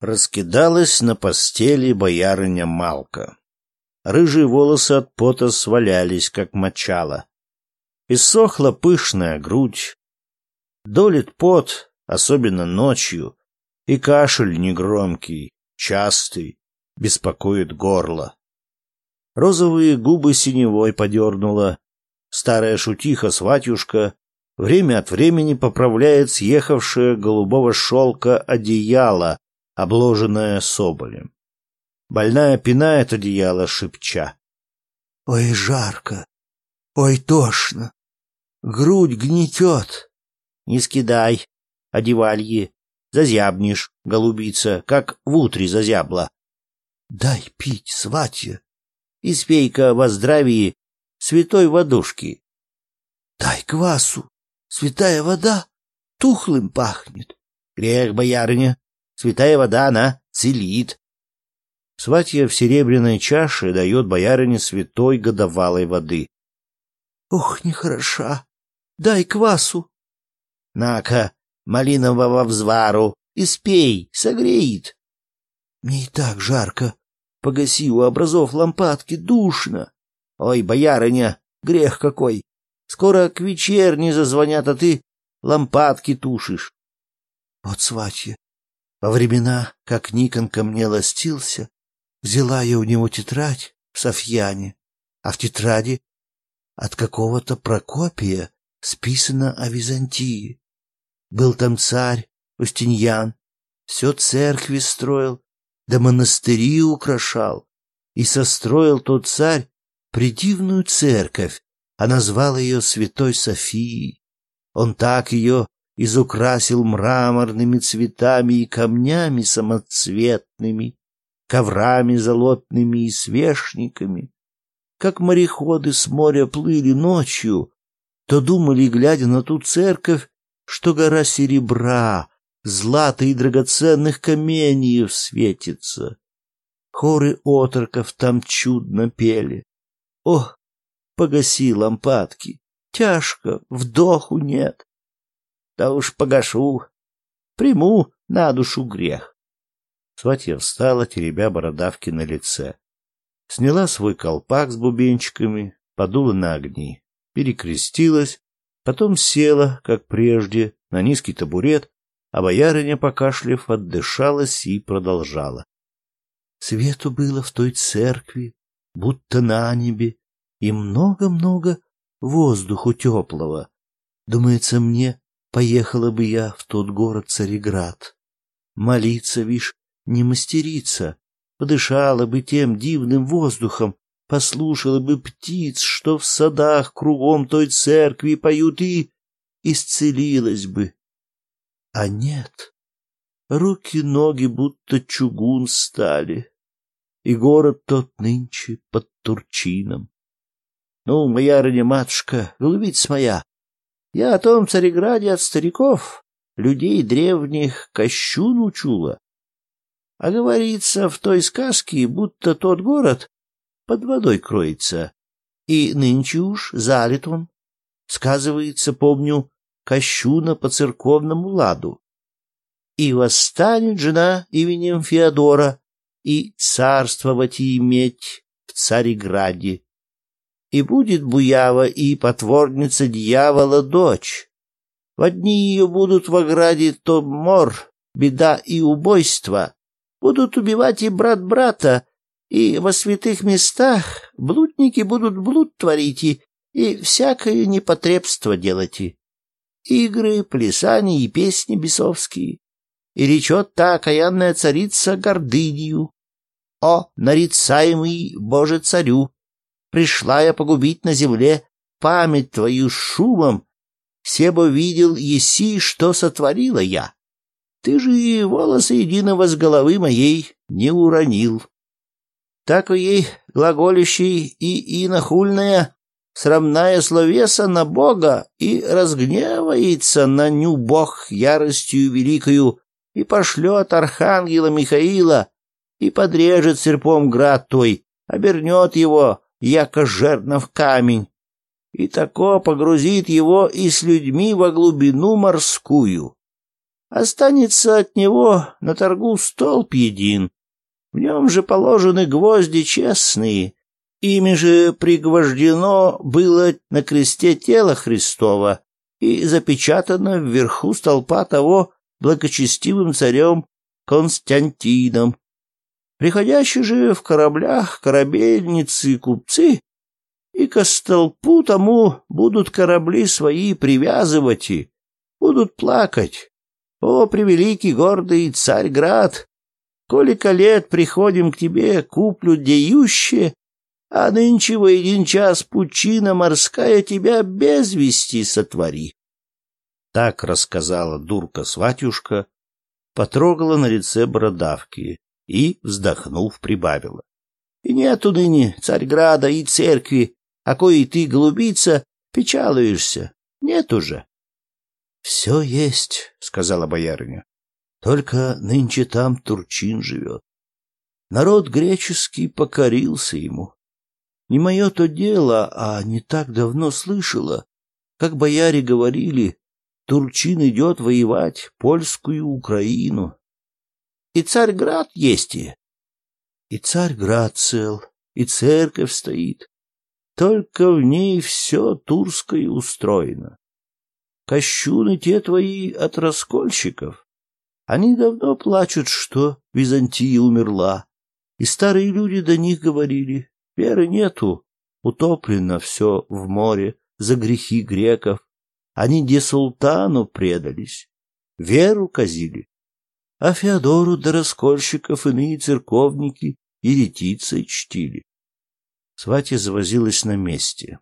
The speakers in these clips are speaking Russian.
раскидалась на постели боярыня Малка. Рыжие волосы от пота свалялись, как мочало. Иссохла пышная грудь. Долит пот, особенно ночью, и кашель негромкий, частый, беспокоит горло. Розовые губы синевой подернула. Старая шутиха-сватюшка время от времени поправляет съехавшее голубого шелка одеяло обложенная соболем. Больная пинает одеяло, шепча. «Ой, жарко! Ой, тошно! Грудь гнетет!» «Не скидай, одевальи, зазябнешь, голубица, как в утре зазябла!» «Дай пить, сватья!» «Испей-ка во здравии святой водушки!» «Дай квасу! Святая вода тухлым пахнет!» «Грех, боярыня, Святая вода, она целит. Сватья в серебряной чаше дает боярине святой годовалой воды. — Ух, нехороша! Дай квасу! — На-ка, малинового взвару, Испей, согреет. — Мне и так жарко. Погаси у образов лампадки, душно. — Ой, боярыня, грех какой! Скоро к вечерне зазвонят, а ты лампадки тушишь. — Вот, сватья, во времена, как Никон ко мне ластился, взяла я у него тетрадь в Софьяне, а в тетради от какого-то Прокопия списано о Византии. Был там царь Устиньян, все церкви строил, да монастыри украшал, и состроил тот царь придивную церковь, а назвал ее Святой Софией. Он так ее изукрасил мраморными цветами и камнями самоцветными, коврами золотными и свешниками. Как мореходы с моря плыли ночью, то думали, глядя на ту церковь, что гора серебра, злата и драгоценных каменьев светится. Хоры отроков там чудно пели. Ох, погаси лампадки, тяжко, вдоху нет. Да уж погашу. Приму на душу грех. Сватья встала, теребя бородавки на лице. Сняла свой колпак с бубенчиками, подула на огни, перекрестилась, потом села, как прежде, на низкий табурет, а боярыня, покашляв, отдышалась и продолжала. Свету было в той церкви, будто на небе, и много-много воздуху теплого. Думается мне, поехала бы я в тот город цариград, Молиться, вишь, не мастерица, подышала бы тем дивным воздухом, послушала бы птиц, что в садах кругом той церкви поют, и исцелилась бы. А нет, руки-ноги будто чугун стали, и город тот нынче под Турчином. Ну, моя родиматушка, голубица моя, я о том Цареграде от стариков, людей древних, кощун учула. А говорится в той сказке, будто тот город под водой кроется, и нынче уж залит он. Сказывается, помню, кощуна по церковному ладу. И восстанет жена именем Феодора, и царствовать и иметь в Цареграде и будет Буява и потворница дьявола дочь. В одни ее будут в ограде то мор, беда и убойство, будут убивать и брат брата, и во святых местах блудники будут блуд творить и, и всякое непотребство делать. И игры, плясания и песни бесовские. И речет та окаянная царица гордынью. О, нарицаемый Боже царю! пришла я погубить на земле память твою шумом, себо видел еси, что сотворила я. Ты же и волосы единого с головы моей не уронил. Так у ей глаголющий и инохульная, срамная словеса на Бога и разгневается на ню Бог яростью великою и пошлет архангела Михаила и подрежет серпом град той, обернет его, яко жердно в камень, и тако погрузит его и с людьми во глубину морскую. Останется от него на торгу столб един, в нем же положены гвозди честные, ими же пригвождено было на кресте тело Христова и запечатано вверху столпа того благочестивым царем Константином, Приходящие же в кораблях корабельницы и купцы, и к столпу тому будут корабли свои привязывать и будут плакать. О, превеликий гордый царь-град! Колика лет приходим к тебе, куплю деющие, а нынче в один час пучина морская тебя без вести сотвори. Так рассказала дурка-сватюшка, потрогала на лице бородавки, и, вздохнув, прибавила. И нету ныне Царьграда и церкви, а о коей ты, голубица, печалуешься. Нет уже. — Все есть, — сказала боярыня. — Только нынче там Турчин живет. Народ греческий покорился ему. Не мое то дело, а не так давно слышала, как бояре говорили, Турчин идет воевать польскую Украину и царь-град есть и. И царь-град цел, и церковь стоит. Только в ней все турское устроено. Кощуны те твои от раскольщиков. Они давно плачут, что Византия умерла. И старые люди до них говорили, веры нету, утоплено все в море за грехи греков. Они де султану предались, веру казили а Феодору до раскольщиков иные церковники и ретицы чтили. Сватья завозилась на месте.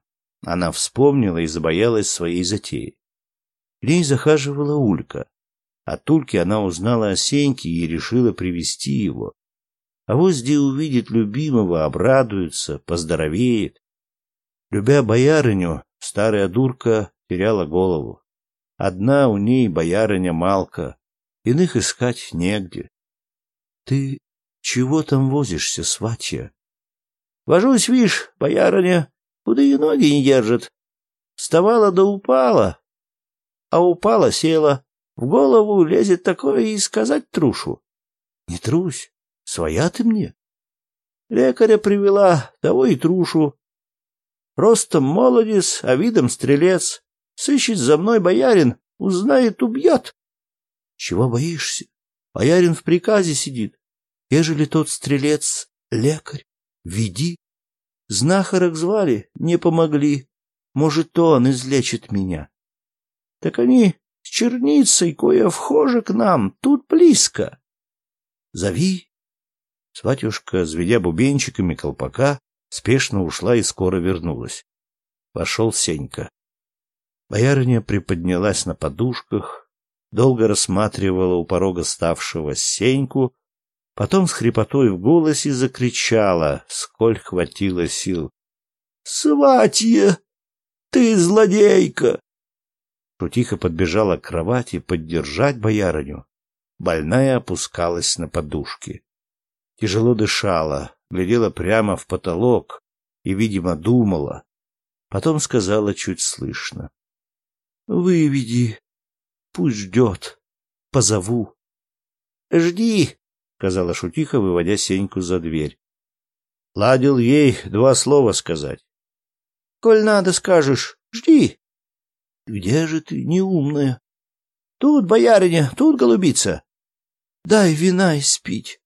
Она вспомнила и забоялась своей затеи. К ней захаживала Улька. От Ульки она узнала о Сеньке и решила привести его. А возде увидит любимого, обрадуется, поздоровеет. Любя боярыню, старая дурка теряла голову. Одна у ней боярыня Малка, Иных искать негде. Ты чего там возишься, сватья? Вожусь, вишь, боярыня, куда и ноги не держит. Вставала да упала, а упала села. В голову лезет такое и сказать трушу. Не трусь, своя ты мне. Лекаря привела, того и трушу. Ростом молодец, а видом стрелец. Сыщет за мной боярин, узнает, убьет. Чего боишься? А Ярин в приказе сидит. Ежели тот стрелец — лекарь, веди. Знахарок звали, не помогли. Может, то он излечит меня. Так они с черницей кое вхожи к нам, тут близко. Зови. Сватюшка, зведя бубенчиками колпака, спешно ушла и скоро вернулась. Вошел Сенька. Боярыня приподнялась на подушках, долго рассматривала у порога ставшего Сеньку, потом с хрипотой в голосе закричала, сколь хватило сил. — Сватье! Ты злодейка! Шутиха подбежала к кровати поддержать боярыню. Больная опускалась на подушки. Тяжело дышала, глядела прямо в потолок и, видимо, думала. Потом сказала чуть слышно. — Выведи Пусть ждет. Позову. — Жди, — сказала Шутиха, выводя Сеньку за дверь. Ладил ей два слова сказать. — Коль надо, скажешь. Жди. — Где же ты, неумная? — Тут, бояриня, тут, голубица. — Дай вина испить.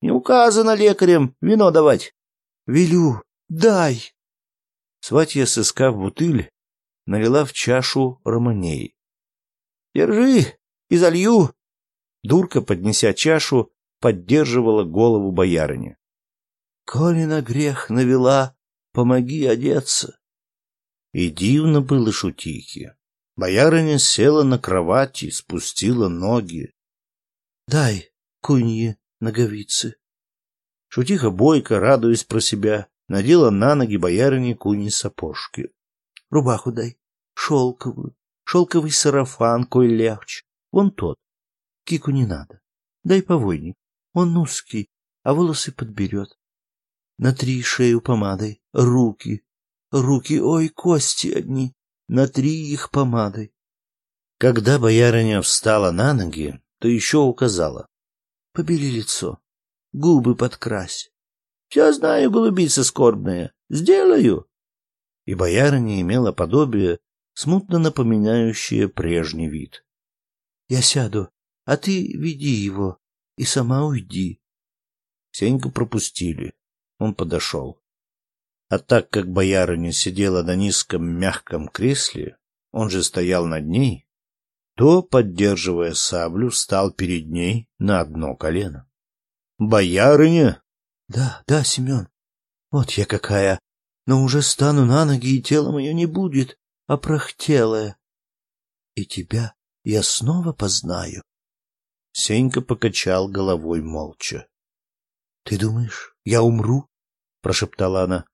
Не указано лекарем вино давать. — Велю, дай. Сватья, в бутыль, налила в чашу романей. «Держи! И залью!» Дурка, поднеся чашу, поддерживала голову боярыни. «Коли на грех навела, помоги одеться!» И дивно было шутихе. Боярыня села на кровати, спустила ноги. «Дай куньи ноговицы!» Шутиха бойко, радуясь про себя, надела на ноги боярыни куньи сапожки. «Рубаху дай, шелковую, шелковый сарафан, кой легче. вон тот. Кику не надо. Дай повойник. Он узкий, а волосы подберет. Натри шею помадой, руки. Руки, ой, кости одни. Натри их помадой. Когда боярыня встала на ноги, то еще указала. побели лицо, губы подкрась. Я знаю, голубица скорбная, сделаю. И боярыня имела подобие смутно напоминающее прежний вид. «Я сяду, а ты веди его и сама уйди». Сеньку пропустили. Он подошел. А так как боярыня сидела на низком мягком кресле, он же стоял над ней, то, поддерживая саблю, стал перед ней на одно колено. «Боярыня?» «Да, да, Семен. Вот я какая. Но уже стану на ноги, и тело мое не будет опрахтелое. И тебя я снова познаю. Сенька покачал головой молча. — Ты думаешь, я умру? — прошептала она.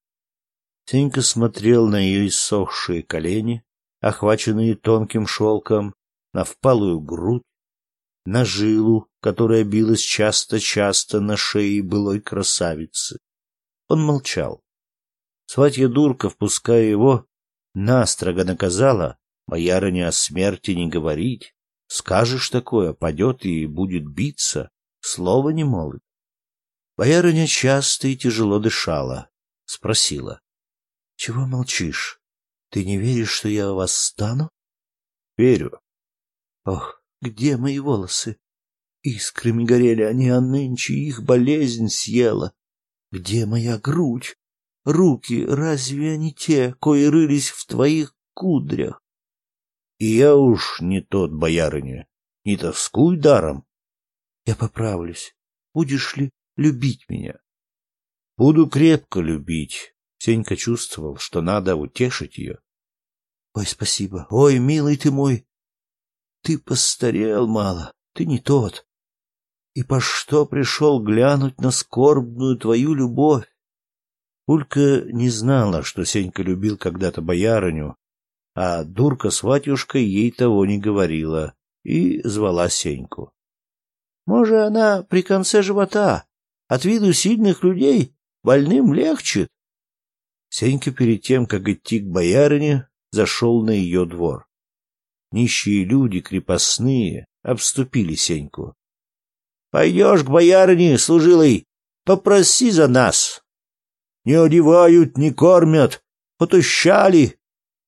Сенька смотрел на ее иссохшие колени, охваченные тонким шелком, на впалую грудь, на жилу, которая билась часто-часто на шее былой красавицы. Он молчал. Сватья Дурка, впуская его, настрого наказала, а боярыня о смерти не говорить. Скажешь такое, падет и будет биться, слова не молит. Боярыня а часто и тяжело дышала, спросила. — Чего молчишь? Ты не веришь, что я восстану? — Верю. — Ох, где мои волосы? Искрами горели они, а нынче их болезнь съела. Где моя грудь? руки разве они те, кои рылись в твоих кудрях? И я уж не тот, боярыня, не тоскуй даром. Я поправлюсь. Будешь ли любить меня? Буду крепко любить. Сенька чувствовал, что надо утешить ее. Ой, спасибо. Ой, милый ты мой. Ты постарел мало. Ты не тот. И по что пришел глянуть на скорбную твою любовь? Улька не знала, что Сенька любил когда-то боярыню, а дурка с ватюшкой ей того не говорила и звала Сеньку. «Может, она при конце живота? От виду сильных людей больным легче?» Сенька перед тем, как идти к боярине, зашел на ее двор. Нищие люди, крепостные, обступили Сеньку. — Пойдешь к боярине, служилый, попроси за нас не одевают, не кормят, потущали.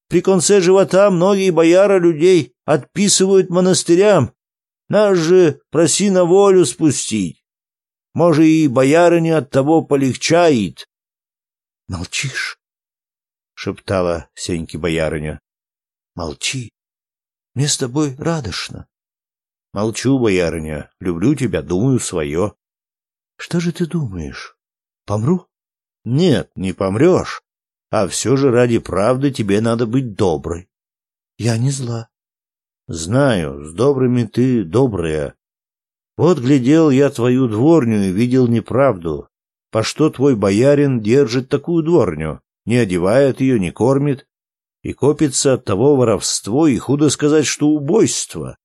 При конце живота многие бояра людей отписывают монастырям. Нас же проси на волю спустить. Может, и боярыня от того полегчает. — Молчишь? — шептала Сеньки боярыня. — Молчи. Мне с тобой радостно. — Молчу, боярыня. Люблю тебя, думаю свое. — Что же ты думаешь? Помру? Нет, не помрешь. А все же ради правды тебе надо быть доброй. Я не зла. Знаю, с добрыми ты добрая. Вот глядел я твою дворню и видел неправду. По что твой боярин держит такую дворню, не одевает ее, не кормит, и копится от того воровство и, худо сказать, что убойство?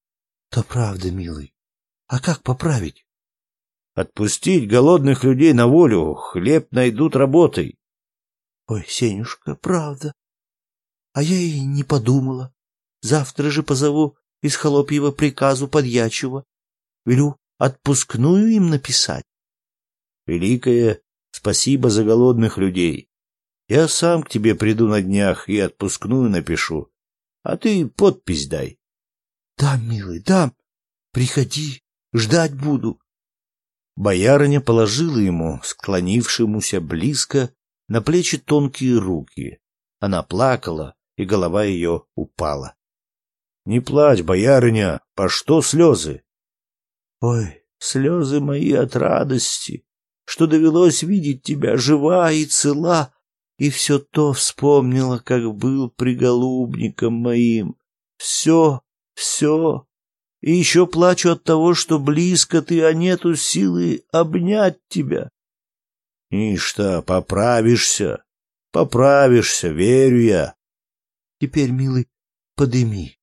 — То правда, милый. А как поправить? Отпустить голодных людей на волю, хлеб найдут работой. Ой, Сенюшка, правда. А я и не подумала. Завтра же позову из холопьего приказу Подьячего. Велю отпускную им написать. Великое, спасибо за голодных людей. Я сам к тебе приду на днях и отпускную напишу. А ты подпись дай. Да, милый, да. Приходи, ждать буду. Боярыня положила ему, склонившемуся близко, на плечи тонкие руки. Она плакала, и голова ее упала. — Не плачь, боярыня, по что слезы? — Ой, слезы мои от радости, что довелось видеть тебя жива и цела, и все то вспомнила, как был приголубником моим. Все, все, и еще плачу от того, что близко ты, а нету силы обнять тебя. Ништа, поправишься, поправишься, верю я. Теперь, милый, подыми,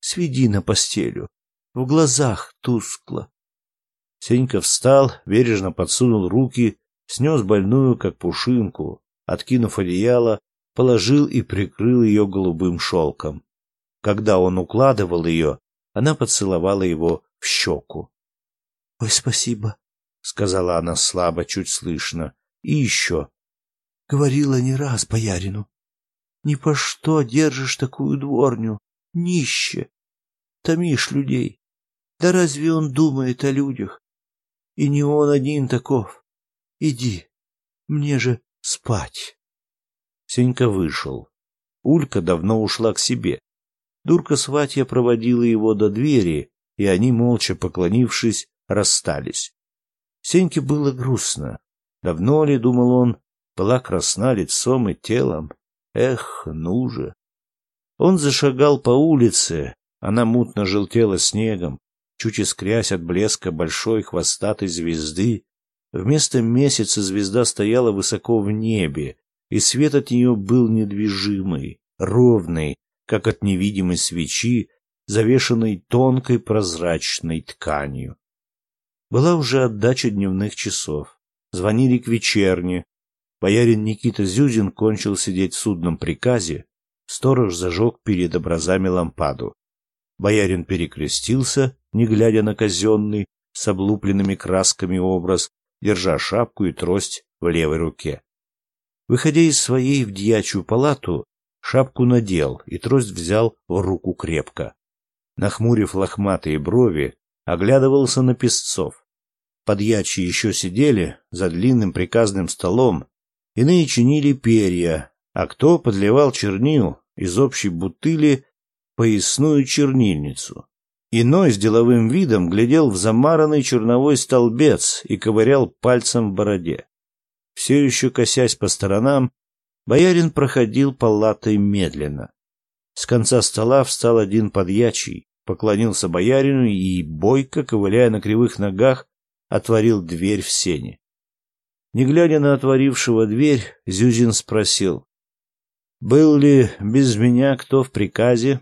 сведи на постелю, в глазах тускло. Сенька встал, бережно подсунул руки, снес больную, как пушинку, откинув одеяло, положил и прикрыл ее голубым шелком. Когда он укладывал ее, она поцеловала его в щеку. — Ой, спасибо, — сказала она слабо, чуть слышно. — И еще. — Говорила не раз боярину. — Ни по что держишь такую дворню, нище. Томишь людей. Да разве он думает о людях? И не он один таков. Иди, мне же спать. Сенька вышел. Улька давно ушла к себе. Дурка сватья проводила его до двери, и они, молча поклонившись, расстались. Сеньке было грустно. Давно ли, думал он, была красна лицом и телом? Эх, ну же! Он зашагал по улице, она мутно желтела снегом, чуть искрясь от блеска большой хвостатой звезды. Вместо месяца звезда стояла высоко в небе, и свет от нее был недвижимый, ровный, как от невидимой свечи, завешенной тонкой прозрачной тканью. Была уже отдача дневных часов. Звонили к вечерне. Боярин Никита Зюзин кончил сидеть в судном приказе. Сторож зажег перед образами лампаду. Боярин перекрестился, не глядя на казенный, с облупленными красками образ, держа шапку и трость в левой руке. Выходя из своей в дьячью палату, Шапку надел и трость взял в руку крепко. Нахмурив лохматые брови, оглядывался на песцов. Подьячи еще сидели за длинным приказным столом, иные чинили перья, а кто подливал чернил из общей бутыли поясную чернильницу. Иной с деловым видом глядел в замаранный черновой столбец и ковырял пальцем в бороде. Все еще косясь по сторонам, Боярин проходил палатой медленно. С конца стола встал один подьячий, поклонился боярину и, бойко, ковыляя на кривых ногах, отворил дверь в сене. Не глядя на отворившего дверь, Зюзин спросил, «Был ли без меня кто в приказе?»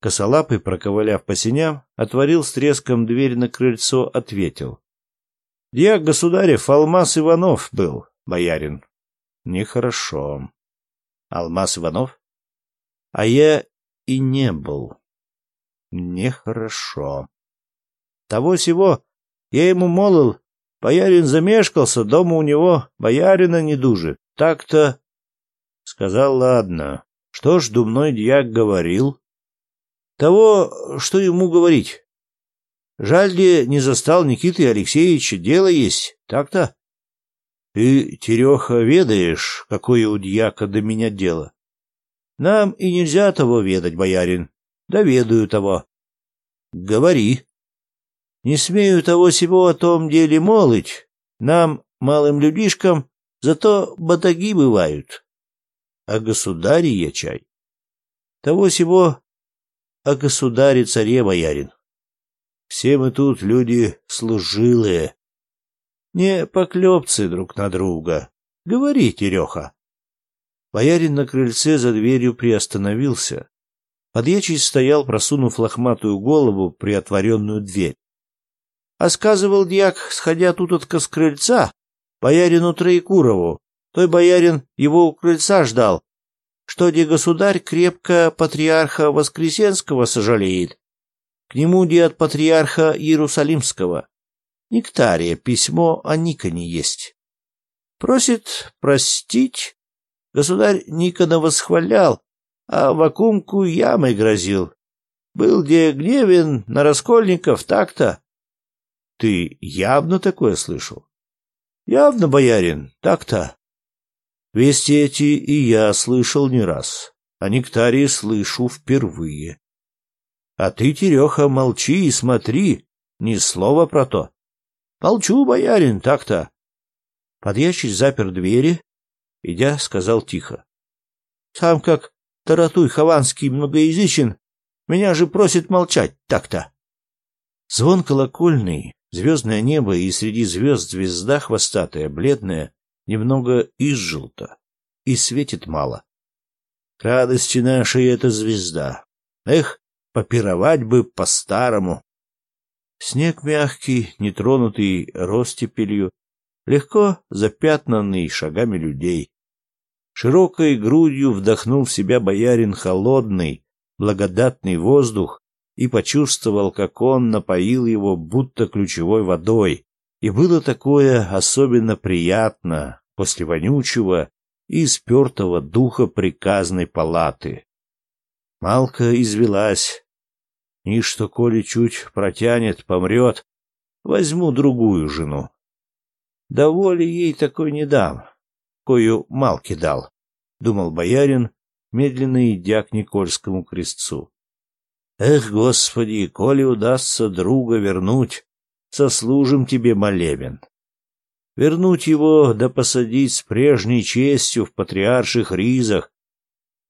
Косолапый, проковыляв по сеням, отворил с треском дверь на крыльцо, ответил. «Я, государев, Алмаз Иванов был, боярин». Нехорошо. Алмаз Иванов? А я и не был. Нехорошо. Того-сего я ему молил, Боярин замешкался, дома у него боярина не дужит. Так-то... Сказал, ладно. Что ж думной дьяк говорил? Того, что ему говорить. Жаль ли не застал Никиты Алексеевича, дело есть, так-то? Ты, Тереха, ведаешь, какое у дьяка до меня дело? Нам и нельзя того ведать, боярин. Доведаю того. Говори. Не смею того сего о том деле молыть. Нам, малым людишкам, зато батаги бывают. А государи я чай. Того сего о государе-царе, боярин. Все мы тут люди служилые, не поклепцы друг на друга. говорите, Тереха. Боярин на крыльце за дверью приостановился. Подъячий стоял, просунув лохматую голову при отворенную дверь. А сказывал дьяк, сходя тутотка с крыльца, боярину Троекурову, той боярин его у крыльца ждал, что де государь крепко патриарха Воскресенского сожалеет. К нему де от патриарха Иерусалимского. Нектария письмо а о Никоне есть. Просит простить. Государь Никона восхвалял, а вакуумку ямой грозил. Был где гневен на раскольников, так-то. Ты явно такое слышал? Явно, боярин, так-то. Вести эти и я слышал не раз, а нектарии слышу впервые. А ты, Тереха, молчи и смотри, ни слова про то. Молчу, боярин, так-то. Подъящий запер двери, идя, сказал тихо. Сам как Таратуй Хованский многоязычен, меня же просит молчать, так-то. Звон колокольный, звездное небо и среди звезд звезда хвостатая, бледная, немного изжелта, и светит мало. Радости нашей эта звезда. Эх, попировать бы по-старому. Снег мягкий, нетронутый ростепелью, легко запятнанный шагами людей. Широкой грудью вдохнул в себя боярин холодный, благодатный воздух и почувствовал, как он напоил его будто ключевой водой. И было такое особенно приятно после вонючего и спертого духа приказной палаты. Малка извелась, и что, коли чуть протянет, помрет, возьму другую жену. Да воли ей такой не дам, кою Малки дал, — думал боярин, медленно идя к Никольскому крестцу. Эх, Господи, коли удастся друга вернуть, сослужим тебе молебен. Вернуть его да посадить с прежней честью в патриарших ризах.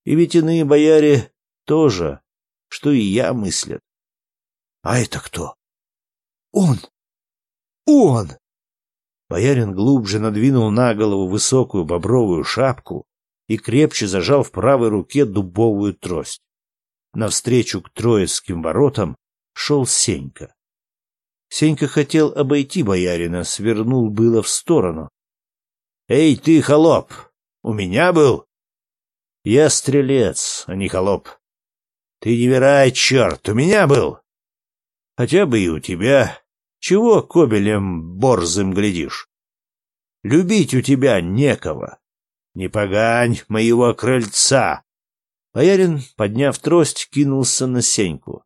И ведь иные бояре тоже, что и я мыслят. А это кто? Он! Он! Боярин глубже надвинул на голову высокую бобровую шапку и крепче зажал в правой руке дубовую трость. Навстречу к Троицким воротам шел Сенька. Сенька хотел обойти боярина, свернул было в сторону. — Эй, ты, холоп, у меня был? — Я стрелец, а не холоп. — Ты не верай, черт, у меня был! А Хотя бы и у тебя. Чего кобелем борзым глядишь? Любить у тебя некого. Не погань моего крыльца. Боярин, подняв трость, кинулся на Сеньку.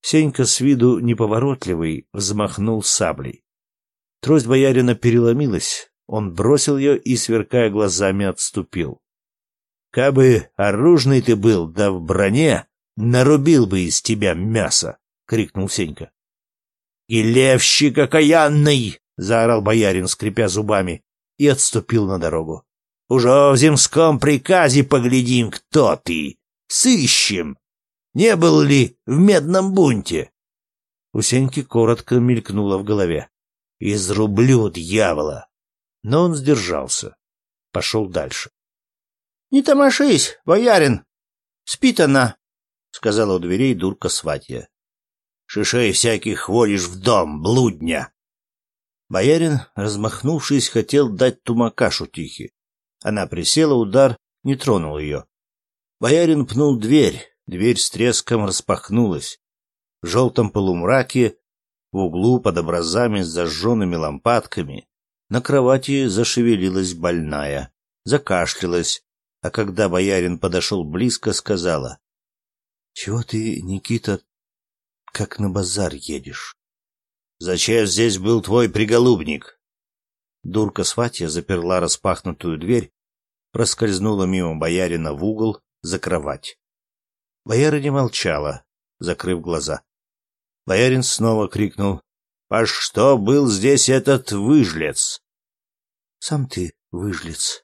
Сенька с виду неповоротливый взмахнул саблей. Трость боярина переломилась, он бросил ее и, сверкая глазами, отступил. Кабы оружный ты был, да в броне, нарубил бы из тебя мясо. — крикнул Сенька. «Елевщик окаянный!» — заорал боярин, скрипя зубами, и отступил на дорогу. «Уже в земском приказе поглядим, кто ты! Сыщем! Не был ли в медном бунте?» У Сеньки коротко мелькнуло в голове. «Изрублю дьявола!» Но он сдержался. Пошел дальше. «Не томашись, боярин! Спит она!» — сказала у дверей дурка сватья. Шишей всяких водишь в дом, блудня!» Боярин, размахнувшись, хотел дать Тумакашу тихи. Она присела, удар не тронул ее. Боярин пнул дверь, дверь с треском распахнулась. В желтом полумраке, в углу под образами с зажженными лампадками, на кровати зашевелилась больная, закашлялась, а когда боярин подошел близко, сказала. — Чего ты, Никита, как на базар едешь. Зачем здесь был твой приголубник? Дурка сватья заперла распахнутую дверь, проскользнула мимо боярина в угол за кровать. Боярыня молчала, закрыв глаза. Боярин снова крикнул. — А что был здесь этот выжлец? — Сам ты выжлец.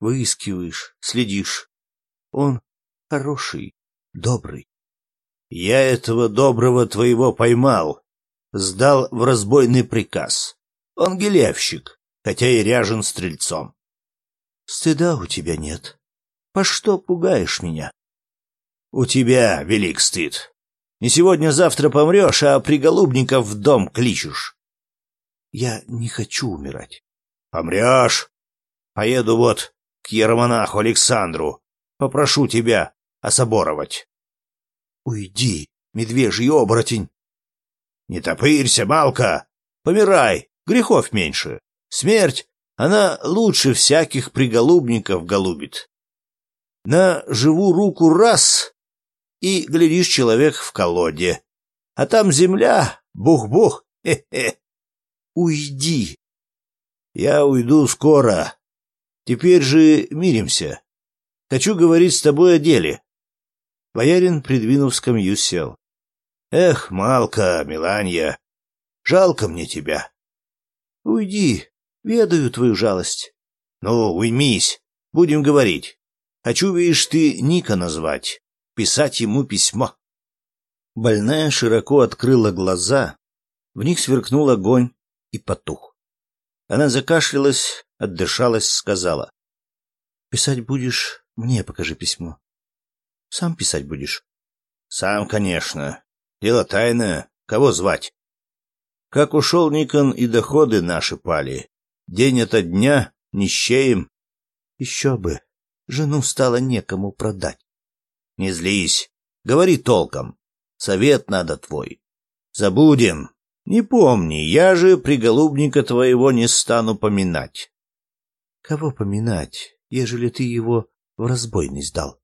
Выискиваешь, следишь. Он хороший, добрый. Я этого доброго твоего поймал, сдал в разбойный приказ. Он гелевщик, хотя и ряжен стрельцом. Стыда у тебя нет. По что пугаешь меня? У тебя велик стыд. Не сегодня-завтра помрешь, а приголубников в дом кличешь. Я не хочу умирать. Помрешь. Поеду вот к ермонаху Александру. Попрошу тебя особоровать. Уйди, медвежий оборотень! Не топырься, малка, Помирай, грехов меньше. Смерть, она лучше всяких приголубников голубит. На живу руку раз, и, глядишь, человек в колоде. А там земля, бух-бух, хе-хе. Уйди. Я уйду скоро. Теперь же миримся. Хочу говорить с тобой о деле. Боярин, придвинув скамью, сел. «Эх, Малка, Миланья, жалко мне тебя». «Уйди, ведаю твою жалость». «Ну, уймись, будем говорить. Хочу, видишь, ты Ника назвать, писать ему письмо». Больная широко открыла глаза, в них сверкнул огонь и потух. Она закашлялась, отдышалась, сказала. — Писать будешь, мне покажи письмо. Сам писать будешь? Сам, конечно. Дело тайное. Кого звать? Как ушел Никон, и доходы наши пали. День ото дня, нищеем. Еще бы. Жену стало некому продать. Не злись. Говори толком. Совет надо твой. Забудем. Не помни, я же приголубника твоего не стану поминать. Кого поминать, ежели ты его в разбойный сдал?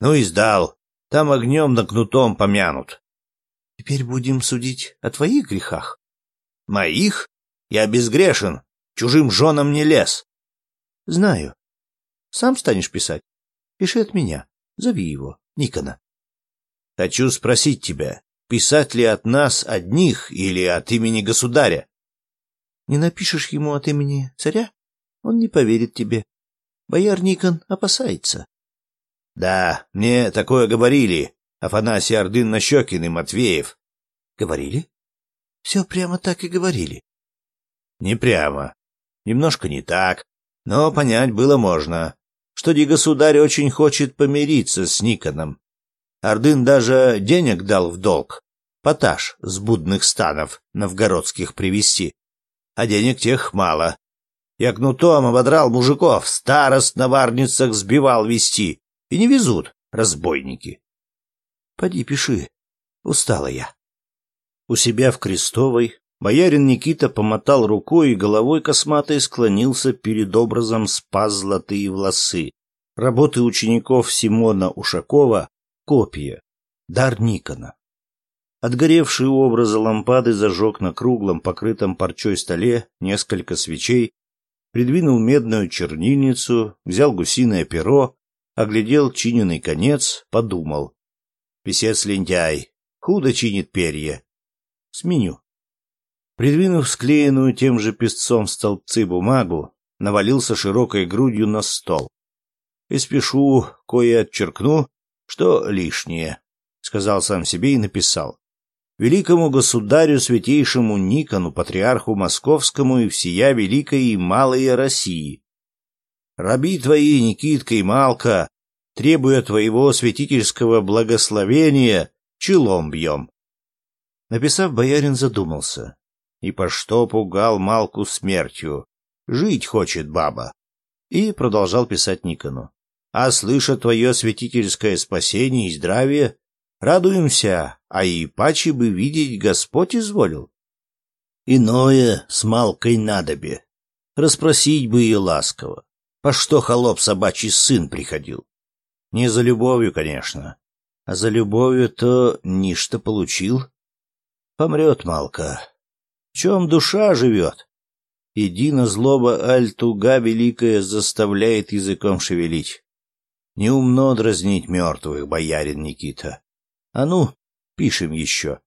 Ну и сдал. Там огнем да кнутом помянут. Теперь будем судить о твоих грехах. Моих? Я безгрешен. Чужим женам не лез. Знаю. Сам станешь писать? Пиши от меня. Зови его, Никона. Хочу спросить тебя, писать ли от нас одних или от имени государя? Не напишешь ему от имени царя? Он не поверит тебе. Бояр Никон опасается. «Да, мне такое говорили. Афанасий Ордын, Нащекин и Матвеев». «Говорили?» «Все прямо так и говорили». «Не прямо. Немножко не так. Но понять было можно, что государь очень хочет помириться с Никоном. Ордын даже денег дал в долг. Поташ с будных станов новгородских привести, А денег тех мало. Я кнутом ободрал мужиков, старост на варницах сбивал вести. И не везут, разбойники. Поди пиши. Устала я. У себя в Крестовой боярин Никита помотал рукой и головой косматой склонился перед образом «Спас золотые волосы». Работы учеников Симона Ушакова «Копия. Дар Никона». Отгоревший образа лампады зажег на круглом, покрытом парчой столе несколько свечей, придвинул медную чернильницу, взял гусиное перо оглядел чиненный конец, подумал. Песец-лентяй, худо чинит перья. Сменю. Придвинув склеенную тем же песцом столбцы бумагу, навалился широкой грудью на стол. И спешу, кое отчеркну, что лишнее, сказал сам себе и написал великому государю святейшему Никону, патриарху московскому и всея великой и малой России, раби твои Никитка и Малка, требуя твоего святительского благословения, челом бьем. Написав, боярин задумался. И по что пугал Малку смертью? Жить хочет баба. И продолжал писать Никону. А слыша твое святительское спасение и здравие, радуемся, а и паче бы видеть Господь изволил. Иное с Малкой надобе. Распросить бы ее ласково. По что, холоп собачий сын приходил? Не за любовью, конечно. А за любовью-то ништо получил. Помрет Малка. В чем душа живет? Едина злоба альтуга Великая заставляет языком шевелить. Неумно дразнить мертвых, боярин Никита. А ну, пишем еще.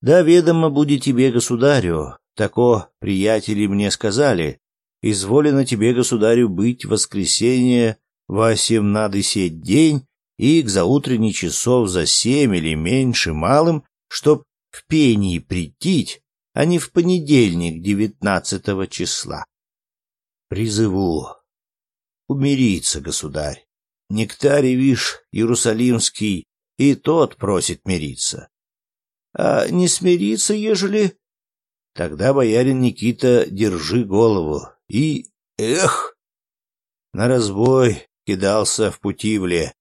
Да, ведомо будет тебе, государю, тако приятели мне сказали, изволено тебе, государю, быть воскресенье восемнадцатый день и к заутренней часов за семь или меньше малым, чтоб в пении притить, а не в понедельник девятнадцатого числа. Призыву умириться, государь. Нектарий, вишь, Иерусалимский, и тот просит мириться. А не смириться, ежели... Тогда, боярин Никита, держи голову, и... эх! На разбой кидался в путивле,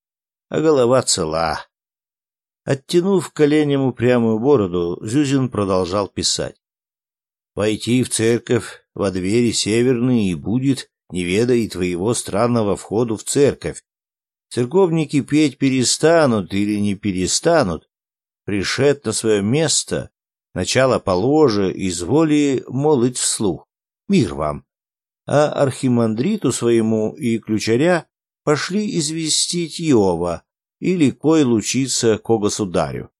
а голова цела. Оттянув коленем упрямую бороду, Зюзин продолжал писать. «Войти в церковь во двери северные и будет, не ведай твоего странного входу в церковь. Церковники петь перестанут или не перестанут, пришед на свое место, начало положе, изволи молыть вслух. Мир вам!» а архимандриту своему и ключаря пошли известить Иова или кой лучиться ко государю.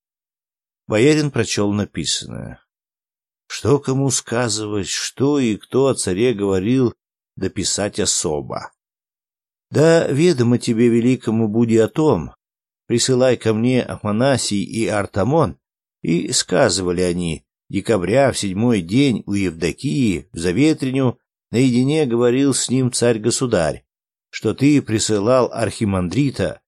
Боярин прочел написанное. Что кому сказывать, что и кто о царе говорил, дописать да особо. Да ведомо тебе, великому, буди о том, присылай ко мне Афанасий и Артамон, и сказывали они, декабря в седьмой день у Евдокии в Заветреню наедине говорил с ним царь-государь, что ты присылал архимандрита,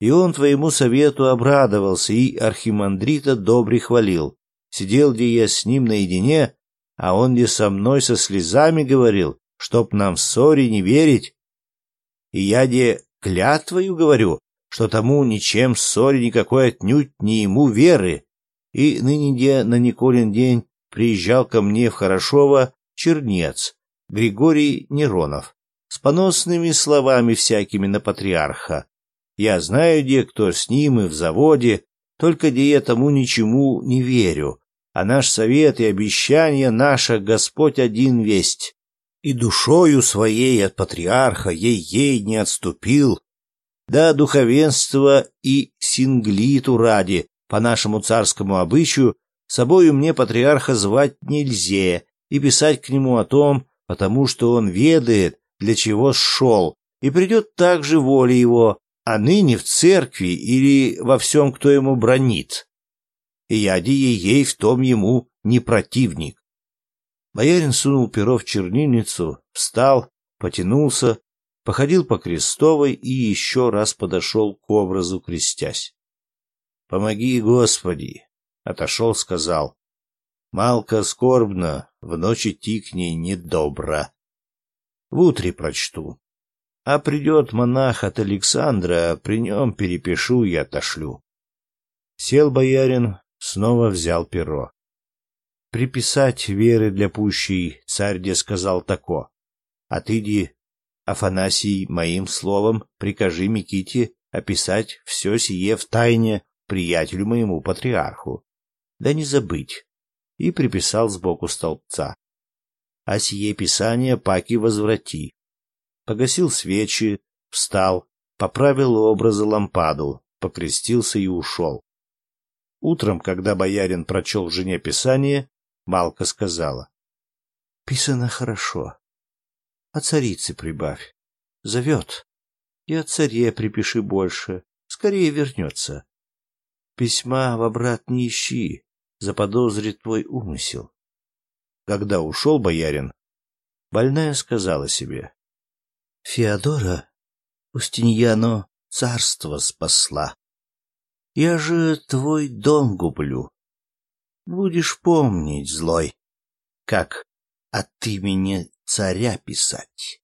и он твоему совету обрадовался, и архимандрита добре хвалил. Сидел где я с ним наедине, а он где со мной со слезами говорил, чтоб нам в ссоре не верить. И я где клятвою говорю, что тому ничем ссоре никакой отнюдь не ему веры. И ныне где на Николин день приезжал ко мне в Хорошово чернец, Григорий Неронов, с поносными словами всякими на патриарха. Я знаю, где кто с ним и в заводе, только где я тому ничему не верю, а наш совет и обещание наша Господь один весть. И душою своей от патриарха ей-ей не отступил, да духовенство и синглиту ради, по нашему царскому обычаю, собою мне патриарха звать нельзя и писать к нему о том, потому что он ведает, для чего шел, и придет также воля его, а ныне в церкви или во всем, кто ему бронит. И ядие ей в том ему не противник. Боярин сунул перо в чернильницу, встал, потянулся, походил по крестовой и еще раз подошел к образу, крестясь. «Помоги, Господи!» — отошел, сказал. Малка скорбна, в ночи тикни недобра. В утре прочту. А придет монах от Александра, при нем перепишу и отошлю. Сел боярин, снова взял перо. Приписать веры для пущей царь сказал тако. А ты, Ди, Афанасий, моим словом прикажи Миките описать все сие в тайне приятелю моему патриарху. Да не забыть, и приписал сбоку столбца. «А сие писание паки возврати». Погасил свечи, встал, поправил образы лампаду, покрестился и ушел. Утром, когда боярин прочел жене писание, Малка сказала. — Писано хорошо. А царицы прибавь. Зовет. И о царе припиши больше. Скорее вернется. Письма в обрат не ищи заподозрит твой умысел. Когда ушел боярин, больная сказала себе. Феодора Устиньяно царство спасла. Я же твой дом гублю. Будешь помнить, злой, как от имени царя писать.